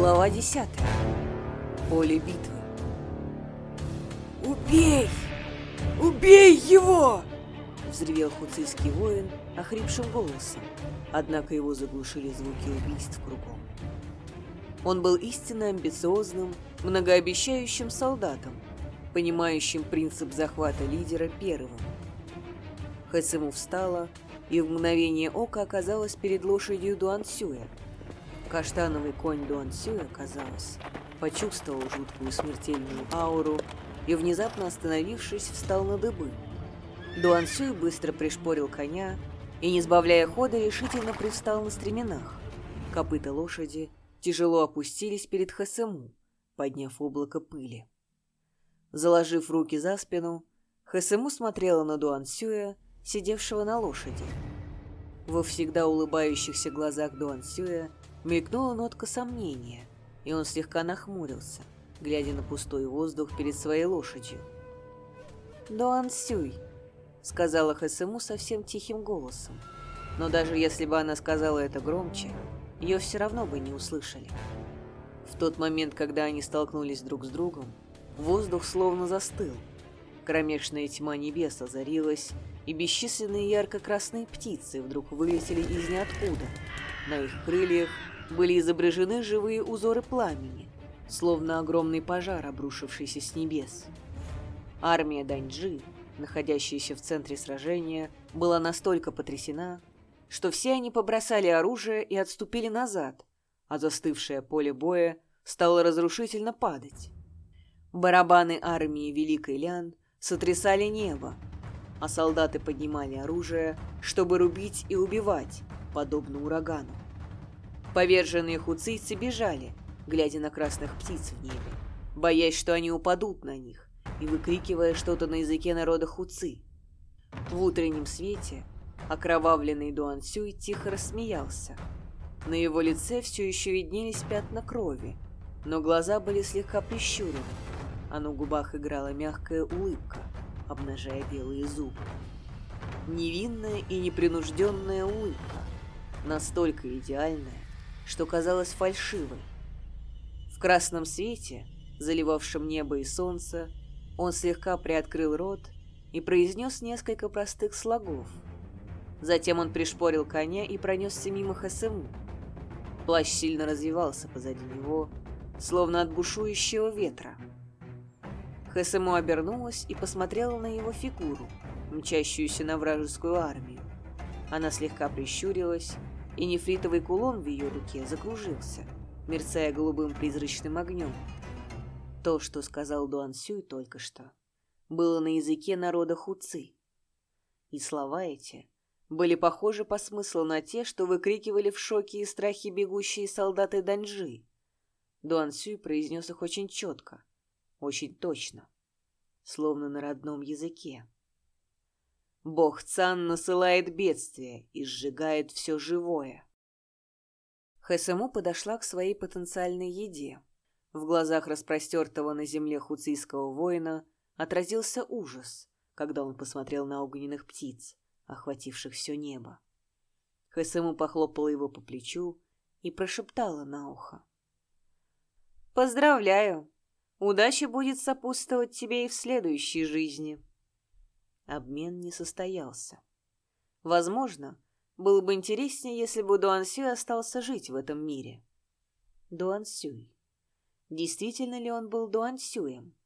Глава 10. Поле битвы. «Убей! Убей его!» Взревел хуцийский воин охрипшим голосом, однако его заглушили звуки убийств кругом. Он был истинно амбициозным, многообещающим солдатом, понимающим принцип захвата лидера первым. Хэсэму встала и в мгновение ока оказалась перед лошадью Дуансюя. Каштановый конь Дуансюя, казалось, почувствовал жуткую смертельную ауру и, внезапно остановившись, встал на дыбы. Дуансюй быстро пришпорил коня и, не сбавляя хода, решительно привстал на стременах. Копыта лошади тяжело опустились перед Хэсэму, подняв облако пыли. Заложив руки за спину, Хэсэму смотрела на Дуансюя, сидевшего на лошади. Во всегда улыбающихся глазах Дуансюя мелькнула нотка сомнения, и он слегка нахмурился, глядя на пустой воздух перед своей лошадью. «Дуансюй», — сказала Хэсэму совсем тихим голосом, но даже если бы она сказала это громче, ее все равно бы не услышали. В тот момент, когда они столкнулись друг с другом, воздух словно застыл. Кромешная тьма небес озарилась, и бесчисленные ярко-красные птицы вдруг вылетели из ниоткуда. На их крыльях были изображены живые узоры пламени, словно огромный пожар, обрушившийся с небес. Армия Даньджи, находящаяся в центре сражения, была настолько потрясена, что все они побросали оружие и отступили назад, а застывшее поле боя стало разрушительно падать. Барабаны армии Великой Лян сотрясали небо, а солдаты поднимали оружие, чтобы рубить и убивать, подобно урагану. Поверженные хуцийцы бежали, глядя на красных птиц в небе, боясь, что они упадут на них, и выкрикивая что-то на языке народа хуцы. В утреннем свете Окровавленный Дуан Сюй тихо рассмеялся. На его лице все еще виднелись пятна крови, но глаза были слегка прищурены, а на губах играла мягкая улыбка, обнажая белые зубы. Невинная и непринужденная улыбка, настолько идеальная, что казалась фальшивой. В красном свете, заливавшем небо и солнце, он слегка приоткрыл рот и произнес несколько простых слогов — Затем он пришпорил коня и пронесся мимо ХСМУ. Плащ сильно развивался позади него, словно от бушующего ветра. ХСМУ обернулась и посмотрела на его фигуру, мчащуюся на вражескую армию. Она слегка прищурилась, и нефритовый кулон в ее руке закружился, мерцая голубым призрачным огнем. То, что сказал Дуан Сюй только что, было на языке народа хуцы. И слова эти были похожи по смыслу на те, что выкрикивали в шоке и страхе бегущие солдаты Даньжи. Дуан Сюй произнес их очень четко, очень точно, словно на родном языке. Бог Цан насылает бедствие и сжигает все живое. Хэсэму подошла к своей потенциальной еде. В глазах распростертого на земле хуцийского воина отразился ужас, когда он посмотрел на огненных птиц, охвативших все небо. Хэсэму похлопала его по плечу и прошептала на ухо. «Поздравляю! Удача будет сопутствовать тебе и в следующей жизни». Обмен не состоялся. Возможно, было бы интереснее, если бы Дуан Сюй остался жить в этом мире. Дуан Сюй. Действительно ли он был Дуан Сюем?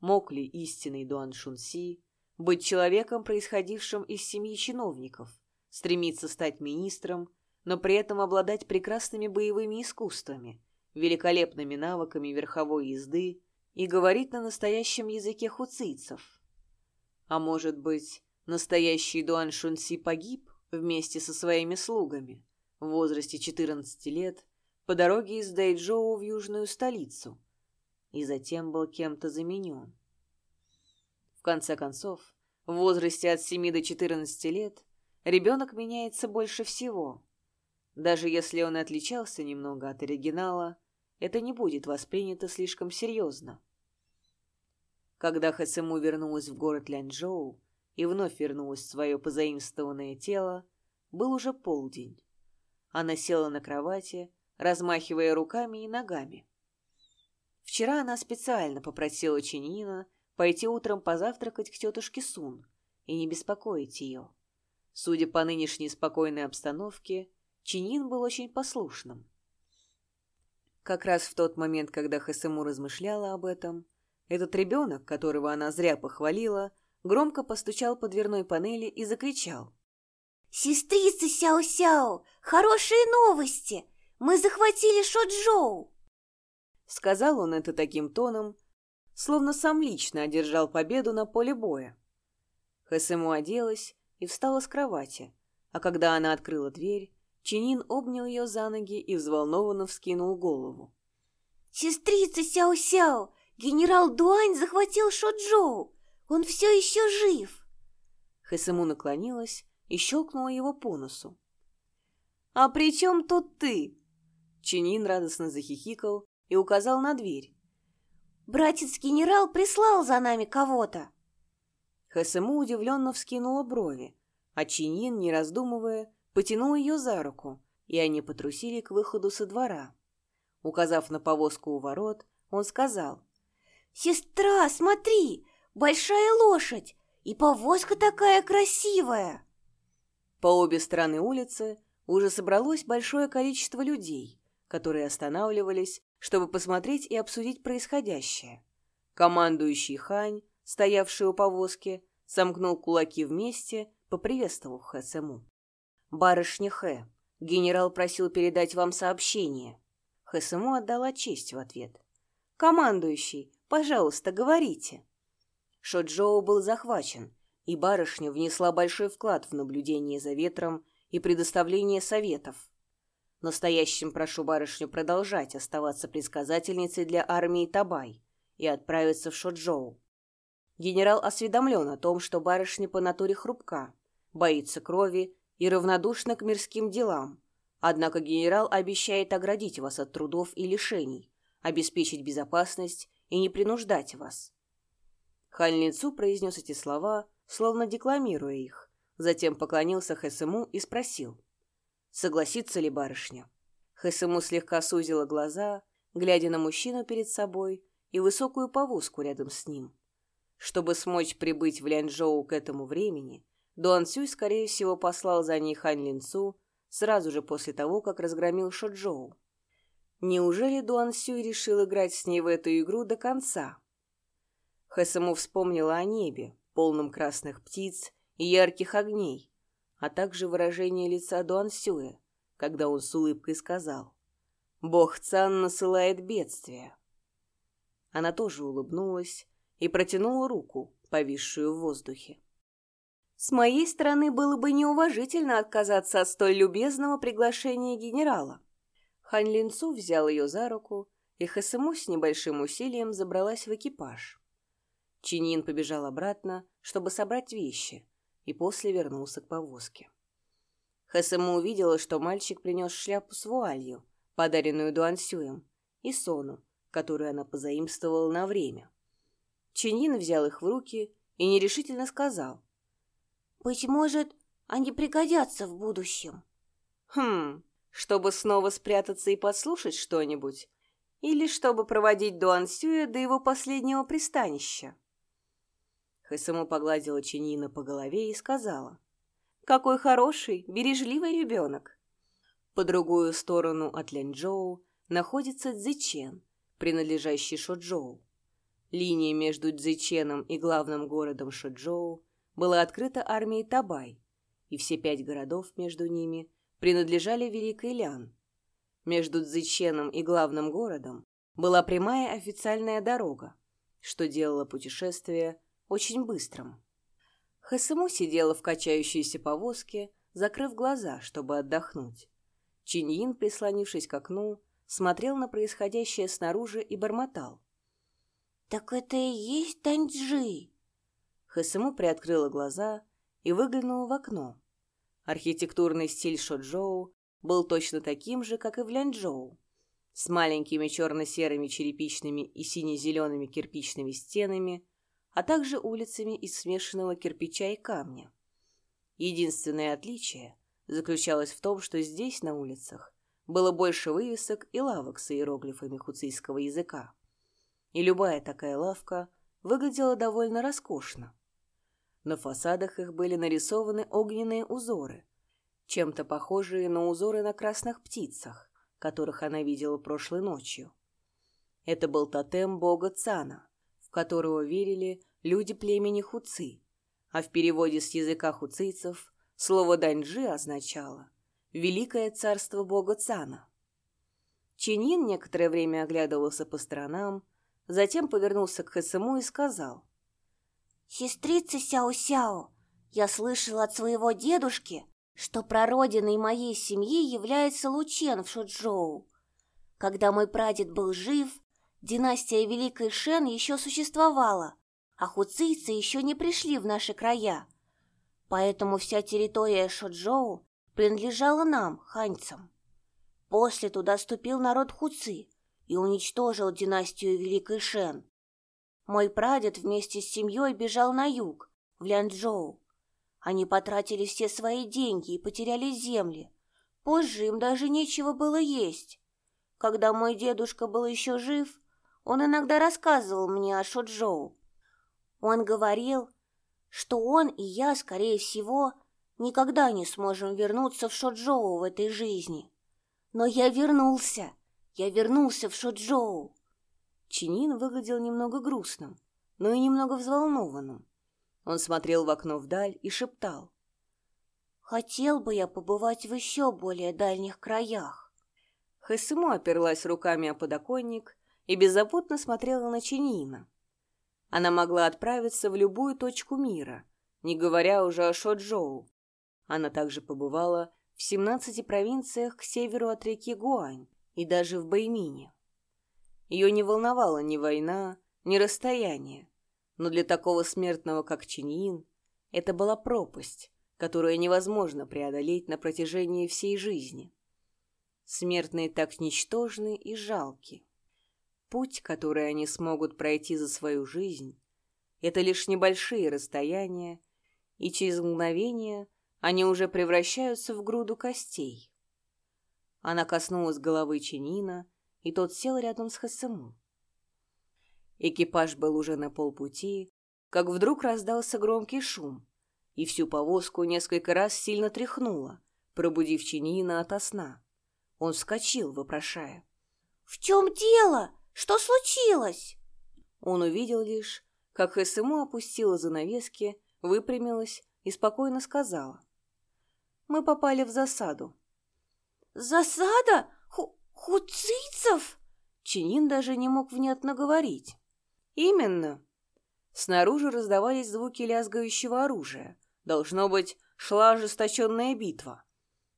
Мог ли истинный Дуан Шунси быть человеком, происходившим из семьи чиновников, стремиться стать министром, но при этом обладать прекрасными боевыми искусствами, великолепными навыками верховой езды и говорить на настоящем языке хуцийцев. А может быть, настоящий Дуан Шунси погиб вместе со своими слугами в возрасте 14 лет по дороге из Дэйчжоу в южную столицу и затем был кем-то заменен. В конце концов, в возрасте от 7 до 14 лет ребенок меняется больше всего. Даже если он отличался немного от оригинала, это не будет воспринято слишком серьезно. Когда Хэсэму вернулась в город Лянчжоу и вновь вернулась в свое позаимствованное тело, был уже полдень. Она села на кровати, размахивая руками и ногами. Вчера она специально попросила Чинина пойти утром позавтракать к тетушке Сун и не беспокоить ее. Судя по нынешней спокойной обстановке, Чинин был очень послушным. Как раз в тот момент, когда Хасему размышляла об этом, этот ребенок, которого она зря похвалила, громко постучал по дверной панели и закричал. «Сестрица Сяо-Сяо, хорошие новости! Мы захватили Шоджоу!» Сказал он это таким тоном, словно сам лично одержал победу на поле боя. Хэсэму оделась и встала с кровати, а когда она открыла дверь, Чинин обнял ее за ноги и взволнованно вскинул голову. «Сестрица Сяо-Сяо, генерал Дуань захватил Шоджоу! Он все еще жив!» Хэсэму наклонилась и щелкнула его по носу. «А при чем тут ты?» Чинин радостно захихикал и указал на дверь. «Братец-генерал прислал за нами кого-то!» Хэсэму удивленно вскинула брови, а Чинин, не раздумывая, потянул ее за руку, и они потрусили к выходу со двора. Указав на повозку у ворот, он сказал. «Сестра, смотри, большая лошадь, и повозка такая красивая!» По обе стороны улицы уже собралось большое количество людей, которые останавливались, чтобы посмотреть и обсудить происходящее. Командующий Хань, стоявший у повозки, сомкнул кулаки вместе, поприветствовав Хэсэму. «Барышня Хэ, генерал просил передать вам сообщение». Хэсэму отдала честь в ответ. «Командующий, пожалуйста, говорите». Шоджоу был захвачен, и барышня внесла большой вклад в наблюдение за ветром и предоставление советов. Настоящим прошу барышню продолжать оставаться предсказательницей для армии Табай и отправиться в Шоджоу. Генерал осведомлен о том, что барышня по натуре хрупка, боится крови и равнодушна к мирским делам, однако генерал обещает оградить вас от трудов и лишений, обеспечить безопасность и не принуждать вас. Хань Линцу произнес эти слова, словно декламируя их, затем поклонился Хэсэму и спросил, согласится ли барышня. Хэсэму слегка сузила глаза, глядя на мужчину перед собой и высокую повозку рядом с ним. Чтобы смочь прибыть в Лянчжоу к этому времени, Дуан Сюй, скорее всего, послал за ней Хань Линцу сразу же после того, как разгромил Шоджоу. Неужели Дуан Сюй решил играть с ней в эту игру до конца? Хэсэму вспомнила о небе, полном красных птиц и ярких огней, а также выражение лица Дуан Сюэ, когда он с улыбкой сказал «Бог Цан насылает бедствие». Она тоже улыбнулась и протянула руку, повисшую в воздухе. С моей стороны было бы неуважительно отказаться от столь любезного приглашения генерала. Хань Линцу взял ее за руку, и Хэсэму с небольшим усилием забралась в экипаж. Чинин побежал обратно, чтобы собрать вещи, и после вернулся к повозке. Хэсэму увидела, что мальчик принес шляпу с вуалью, подаренную Дуансюем, и сону, которую она позаимствовала на время. Чинин взял их в руки и нерешительно сказал. «Быть может, они пригодятся в будущем». «Хм, чтобы снова спрятаться и подслушать что-нибудь? Или чтобы проводить Дуансюя до его последнего пристанища?» Хэсэму погладила Чинина по голове и сказала. «Какой хороший, бережливый ребенок!» По другую сторону от Лянчжоу находится Цзичен, принадлежащий Шоджоу. Линия между Цзиченом и главным городом Шоджоу была открыта армией Табай, и все пять городов между ними принадлежали Великой Лян. Между Цзиченом и главным городом была прямая официальная дорога, что делало путешествие очень быстрым. Хэсэму сидела в качающейся повозке, закрыв глаза, чтобы отдохнуть. Чиньин, прислонившись к окну, смотрел на происходящее снаружи и бормотал. «Так это и есть Таньчжи!» Хэсэму приоткрыла глаза и выглянула в окно. Архитектурный стиль Шоджоу был точно таким же, как и в Лянчжоу, с маленькими черно-серыми черепичными и сине-зелеными кирпичными стенами, а также улицами из смешанного кирпича и камня. Единственное отличие заключалось в том, что здесь, на улицах, было больше вывесок и лавок с иероглифами хуцийского языка. И любая такая лавка выглядела довольно роскошно. На фасадах их были нарисованы огненные узоры, чем-то похожие на узоры на красных птицах, которых она видела прошлой ночью. Это был тотем бога Цана, в которого верили люди племени Хуци, а в переводе с языка хуцийцев слово «даньджи» означало «великое царство бога Цана». Чинин некоторое время оглядывался по сторонам, затем повернулся к Хэсэму и сказал. «Сестрица Сяо-Сяо, я слышала от своего дедушки, что прародиной моей семьи является Лучен в Шуджоу. Когда мой прадед был жив, династия Великой Шен еще существовала, а хуцийцы еще не пришли в наши края. Поэтому вся территория Шоджоу принадлежала нам, ханьцам. После туда ступил народ хуцы и уничтожил династию Великой Шен. Мой прадед вместе с семьей бежал на юг, в Лянчжоу. Они потратили все свои деньги и потеряли земли. Позже им даже нечего было есть. Когда мой дедушка был еще жив, он иногда рассказывал мне о Шоджоу. Он говорил, что он и я, скорее всего, никогда не сможем вернуться в Шоджоу в этой жизни. Но я вернулся. Я вернулся в Шоджоу. Чинин выглядел немного грустным, но и немного взволнованным. Он смотрел в окно вдаль и шептал. «Хотел бы я побывать в еще более дальних краях». Хэсыму оперлась руками о подоконник и беззаботно смотрела на Чинина. Она могла отправиться в любую точку мира, не говоря уже о Шоджоу. Она также побывала в 17 провинциях к северу от реки Гуань и даже в Баймине. Ее не волновала ни война, ни расстояние, но для такого смертного, как Чиньин, это была пропасть, которую невозможно преодолеть на протяжении всей жизни. Смертные так ничтожны и жалки. Путь, который они смогут пройти за свою жизнь, это лишь небольшие расстояния, и через мгновение они уже превращаются в груду костей. Она коснулась головы Чинина, и тот сел рядом с Хасему. Экипаж был уже на полпути, как вдруг раздался громкий шум, и всю повозку несколько раз сильно тряхнуло, пробудив Чинина ото сна. Он вскочил, вопрошая. «В чем дело? Что случилось?» Он увидел лишь, как СМУ опустила занавески, выпрямилась и спокойно сказала. «Мы попали в засаду». «Засада? Ху хуцийцев?» Чинин даже не мог внятно говорить. «Именно». Снаружи раздавались звуки лязгающего оружия. Должно быть, шла ожесточенная битва.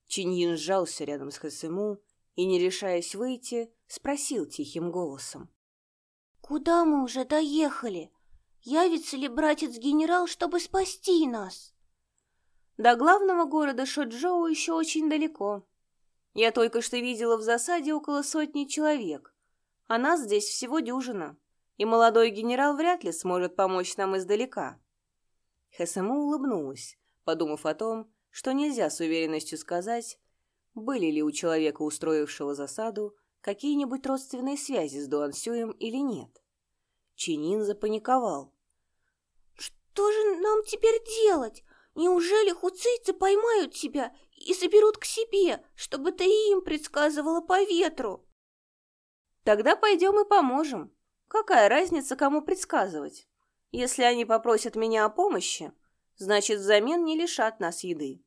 Чиньин сжался рядом с Хасему и, не решаясь выйти, спросил тихим голосом. «Куда мы уже доехали? Явится ли братец-генерал, чтобы спасти нас?» «До главного города Шоджоу еще очень далеко. Я только что видела в засаде около сотни человек, а нас здесь всего дюжина, и молодой генерал вряд ли сможет помочь нам издалека». Хесему улыбнулась, подумав о том, что нельзя с уверенностью сказать, были ли у человека, устроившего засаду, какие-нибудь родственные связи с Дуансюем или нет. Чинин запаниковал. «Что же нам теперь делать? Неужели хуцийцы поймают тебя и заберут к себе, чтобы ты им предсказывала по ветру?» «Тогда пойдем и поможем. Какая разница, кому предсказывать? Если они попросят меня о помощи, значит, взамен не лишат нас еды.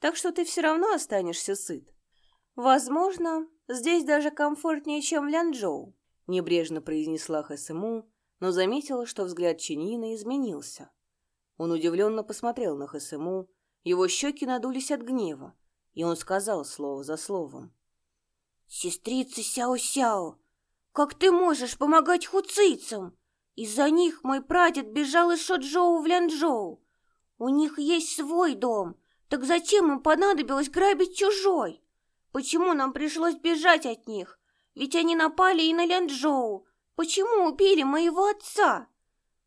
Так что ты все равно останешься сыт. Возможно, здесь даже комфортнее, чем в Лянчжоу, небрежно произнесла Хэсэму, но заметила, что взгляд Чинина изменился. Он удивленно посмотрел на Хэсэму, его щеки надулись от гнева, и он сказал слово за словом. «Сестрица Сяо-Сяо, как ты можешь помогать хуцийцам? Из-за них мой прадед бежал из Шоджоу в Лянчжоу. У них есть свой дом, так зачем им понадобилось грабить чужой? Почему нам пришлось бежать от них? Ведь они напали и на Лянчжоу. Почему убили моего отца?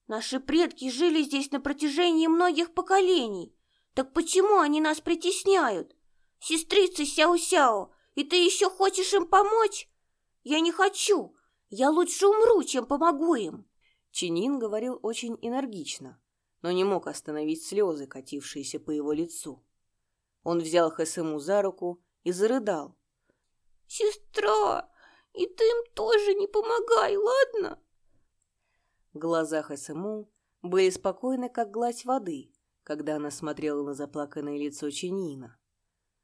Наши предки жили здесь на протяжении многих поколений. Так почему они нас притесняют? Сестрица Сяо-Сяо, И ты еще хочешь им помочь? Я не хочу. Я лучше умру, чем помогу им. Чинин говорил очень энергично, но не мог остановить слезы, катившиеся по его лицу. Он взял Хэсэму за руку и зарыдал. «Сестра, и ты им тоже не помогай, ладно?» Глаза Хэсэму были спокойны, как гладь воды, когда она смотрела на заплаканное лицо Чинина.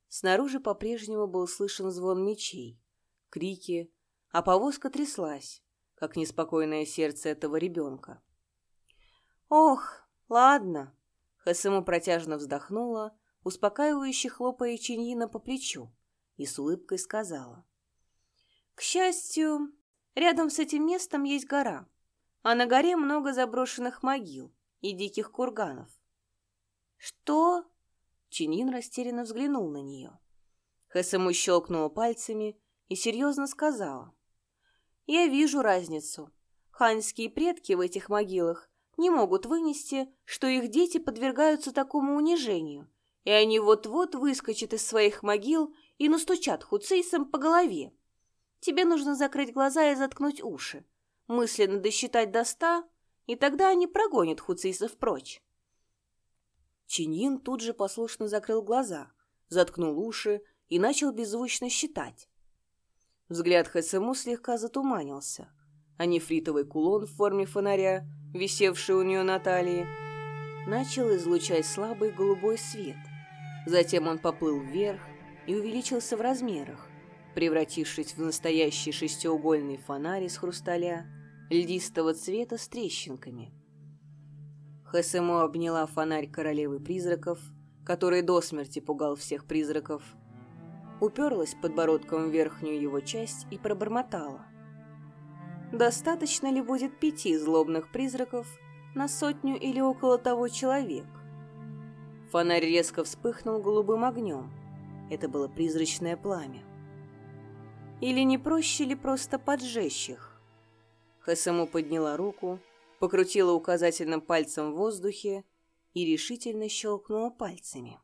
Снаружи по-прежнему был слышен звон мечей, крики, а повозка тряслась, как неспокойное сердце этого ребенка. «Ох, ладно!» Хэсэму протяжно вздохнула, успокаивающе хлопая Чиньина по плечу, и с улыбкой сказала. «К счастью, рядом с этим местом есть гора, а на горе много заброшенных могил и диких курганов». «Что?» Чинин растерянно взглянул на нее. Хэсэму щелкнула пальцами и серьезно сказала. «Я вижу разницу. Ханьские предки в этих могилах не могут вынести, что их дети подвергаются такому унижению, и они вот-вот выскочат из своих могил и настучат хуцейсом по голове. Тебе нужно закрыть глаза и заткнуть уши, мысленно досчитать до ста, и тогда они прогонят хуцейсов прочь. Чиньин тут же послушно закрыл глаза, заткнул уши и начал беззвучно считать. Взгляд ХСМУ слегка затуманился, а нефритовый кулон в форме фонаря, висевший у нее на талии, начал излучать слабый голубой свет. Затем он поплыл вверх и увеличился в размерах, превратившись в настоящий шестиугольный фонарь из хрусталя, льдистого цвета с трещинками – Хэсэмо обняла фонарь королевы призраков, который до смерти пугал всех призраков, уперлась подбородком в верхнюю его часть и пробормотала. «Достаточно ли будет пяти злобных призраков на сотню или около того человек?» Фонарь резко вспыхнул голубым огнем. Это было призрачное пламя. Или не проще ли просто поджечь их? Хэсэму подняла руку покрутила указательным пальцем в воздухе и решительно щелкнула пальцами.